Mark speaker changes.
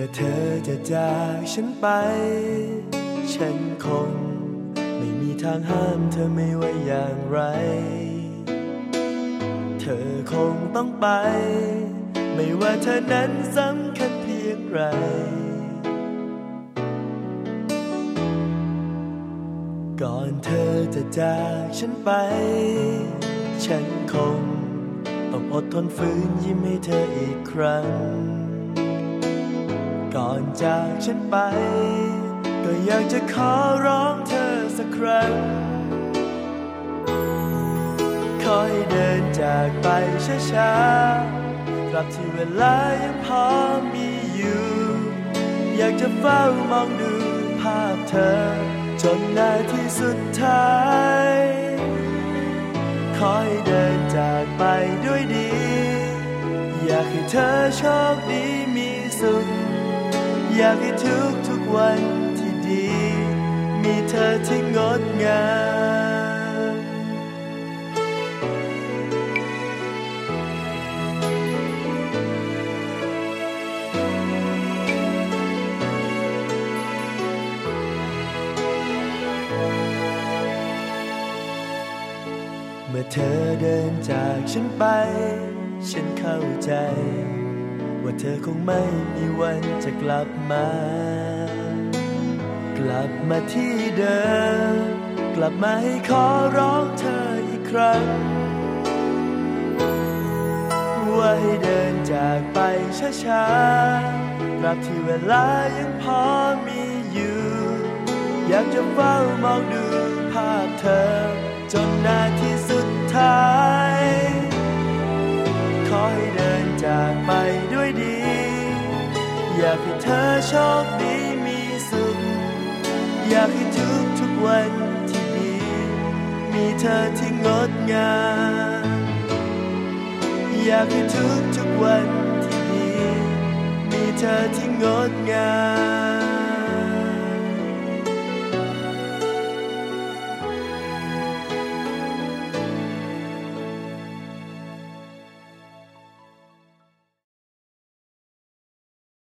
Speaker 1: เมื่อเธอจะจากฉันไป ฉันคง ไม่มีทางห้ามเธอไม่ว่าอย่างไร เธอคงต้องไป ไม่ว่าเธอนั้นสำคัญเพียงไรก่อนเธอจะจากฉันไป ฉันคง ต้องอดทนฝืนยิ้มให้เธออีกครั้ง ก่อนจากฉันไป ก็อยากจะขอร้องเธอสักครั้งขอให้เดินจากไปช้าๆตราบที่เวลายังพอมีอยู่ อยากจะเฝ้ามองดูภาพเธอ จนนาทีสุดท้ายขอให้เดินจากไปด้วยดี อยากให้เธอโชคดีมีสุข อยากให้ทุกทุกๆวันที่ดี มีเธอที่งดงามเมื่อเธอเดินจากฉันไป ฉันเข้าใจ ว่าเธอคงไม่มีวันจะกลับมา กลับมาที่เดิม กลับมาให้ขอร้องเธออีกครั้ง ว่าให้เดินจากไปช้าๆตราบที่เวลายังพอมีอยู่ อยากจะเฝ้ามองดูภาพเธอ จนนาทีสุดท้าย อยากให้เธอโชคดีมีสุข อยากให้ทุกทุกวันที่ดี มีเธอที่งดงาม อยากให้ทุกทุกวันที่ดี มีเธอที่งดงาม